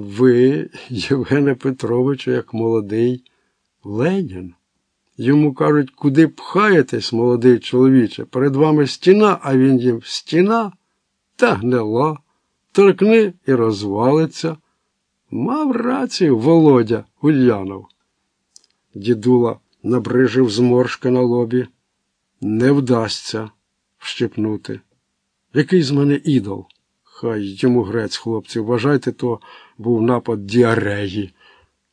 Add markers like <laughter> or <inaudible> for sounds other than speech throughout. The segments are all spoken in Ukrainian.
Ви, <laughs> Євгене Петровичу, як молодий Ленін. Йому кажуть, куди пхаєтесь, молодий чоловіче, перед вами стіна, а він їм стіна та гнила, торкни і розвалиться. Мав рацію Володя Ульянов. Дідула набрижив зморшки на лобі. Не вдасться вщипнути. Який з мене ідол? Хай йому грець, хлопці, вважайте, то був напад діареї.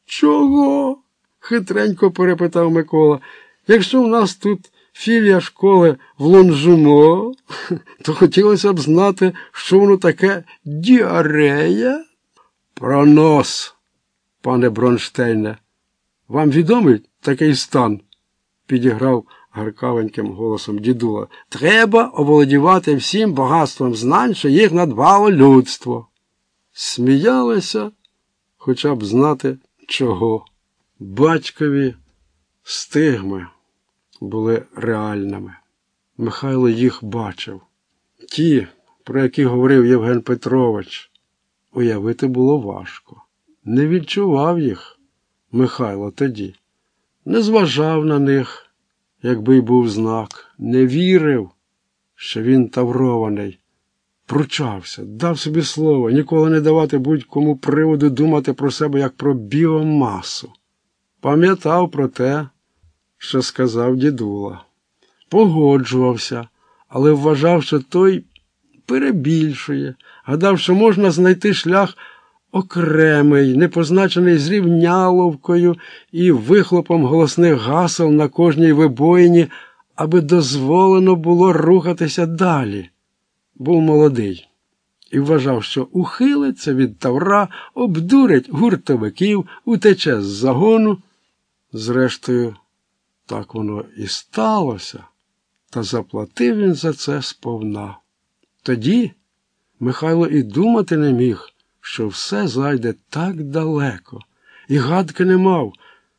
Чого? хитренько перепитав Микола. Якщо в нас тут філія школи в Лонжуно, <laughs> то хотілося б знати, що воно таке діарея? Пронос, пане Бронштейне. Вам відомий такий стан? підіграв гаркавеньким голосом дідула. Треба оволодівати всім багатством знань, що їх надбало людство. Сміялися, хоча б знати чого. Батькові стигми були реальними. Михайло їх бачив. Ті, про які говорив Євген Петрович, уявити було важко. Не відчував їх Михайло тоді, не зважав на них, якби й був знак, не вірив, що він таврований. Пручався, дав собі слово, ніколи не давати будь-кому приводу думати про себе як про біомасу. Пам'ятав про те, що сказав дідула. Погоджувався, але вважав, що той перебільшує, гадав, що можна знайти шлях окремий, не позначений зрівняловкою і вихлопом голосних гасел на кожній вибоїні, аби дозволено було рухатися далі. Був молодий і вважав, що ухилиться від тавра, обдурить гуртовиків, утече з загону. Зрештою, так воно і сталося, та заплатив він за це сповна. Тоді Михайло і думати не міг, що все зайде так далеко, і гадки не мав,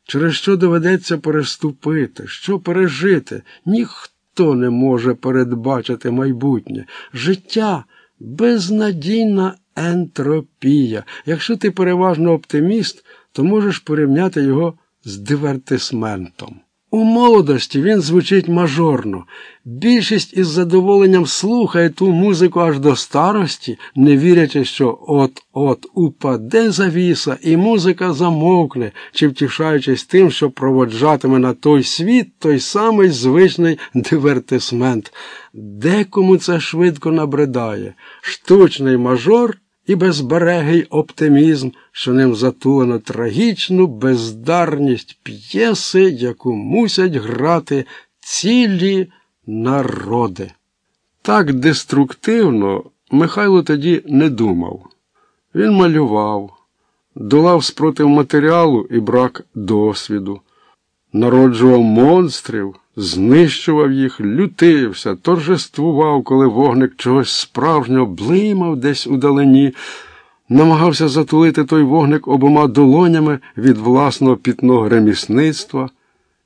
через що доведеться переступити, що пережити. Ніхто не може передбачити майбутнє. Життя безнадійна ентропія. Якщо ти переважно оптиміст, то можеш порівняти його з дивертисментом. У молодості він звучить мажорно. Більшість із задоволенням слухає ту музику аж до старості, не вірячи, що от-от упаде завіса, і музика замовкне, чи втішаючись тим, що проводжатиме на той світ той самий звичний дивертисмент. Декому це швидко набридає. Штучний мажор і безберегий оптимізм, що ним затулено трагічну бездарність п'єси, яку мусять грати цілі народи. Так деструктивно Михайло тоді не думав. Він малював, долав спротив матеріалу і брак досвіду, народжував монстрів, знищував їх, лютився, торжествував, коли вогник чогось справжнього блимав десь удалині, намагався затулити той вогник обома долонями від власного пітного ремісництва.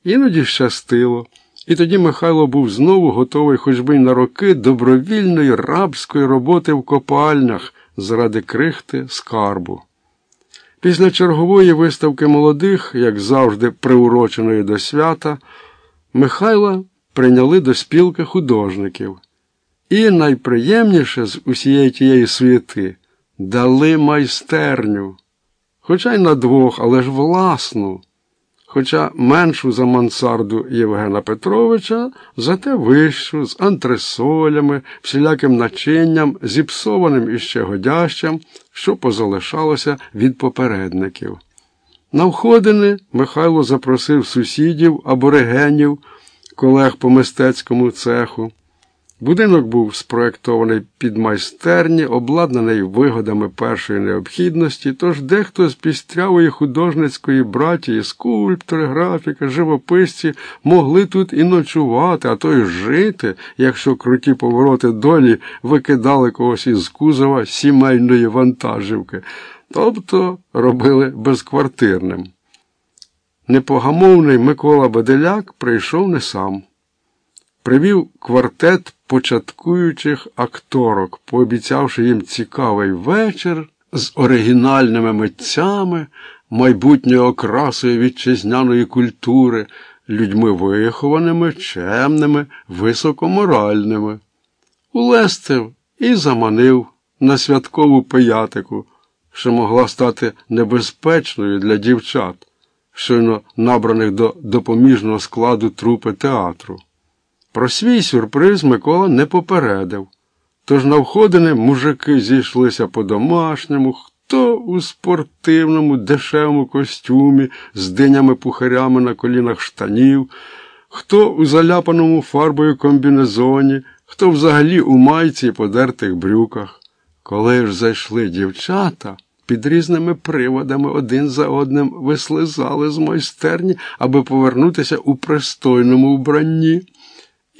Іноді щастило. І тоді Михайло був знову готовий хоч би й на роки добровільної рабської роботи в копальнях заради крихти скарбу. Після чергової виставки молодих, як завжди, приуроченої до свята, Михайла прийняли до спілки художників. І найприємніше з усієї тієї суєти дали майстерню, хоча й на двох, але ж власну хоча меншу за мансарду Євгена Петровича, зате вищу, з антресолями, всіляким начинням, зіпсованим іще годящим, що позалишалося від попередників. На входини Михайло запросив сусідів, аборигенів, колег по мистецькому цеху. Будинок був спроєктований під майстерні, обладнаний вигодами першої необхідності, тож дехто з пістрявої художницької братії, скульптори, графіки, живописці могли тут і ночувати, а то й жити, якщо круті повороти долі викидали когось із кузова сімейної вантажівки, тобто робили безквартирним. Непогамовний Микола Баделяк прийшов не сам привів квартет початкуючих акторок, пообіцявши їм цікавий вечір з оригінальними митцями, майбутньою окрасою вітчизняної культури, людьми вихованими, чемними, високоморальними. Улестив і заманив на святкову пиятику, що могла стати небезпечною для дівчат, щойно набраних до допоміжного складу трупи театру. Про свій сюрприз Микола не попередив. Тож на входини мужики зійшлися по-домашньому, хто у спортивному, дешевому костюмі з динями пухарями на колінах штанів, хто у заляпаному фарбою комбінезоні, хто взагалі у майці і подертих брюках. Коли ж зайшли дівчата, під різними приводами один за одним вислизали з майстерні, аби повернутися у пристойному вбранні.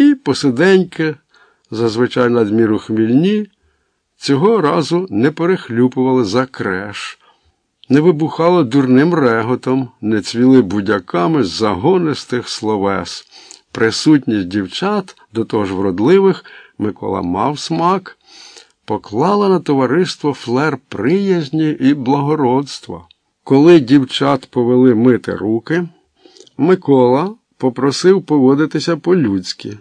І посиденьки, зазвичай надміру хмільні, цього разу не перехлюпували за креш, не вибухало дурним реготом, не цвіли будяками загонистих словес. Присутність дівчат, до того ж вродливих, Микола мав смак, поклала на товариство флер приязні і благородства. Коли дівчат повели мити руки, Микола попросив поводитися по-людськи,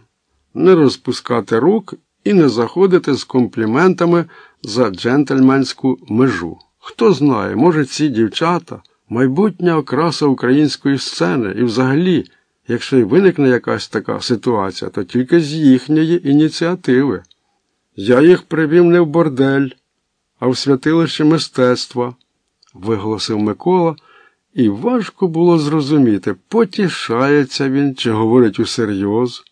не розпускати рук і не заходити з компліментами за джентльменську межу. Хто знає, може, ці дівчата майбутня окраса української сцени і взагалі, якщо й виникне якась така ситуація, то тільки з їхньої ініціативи. Я їх привів не в бордель, а в святилище мистецтва, виголосив Микола, і важко було зрозуміти, потішається він чи говорить усерйоз.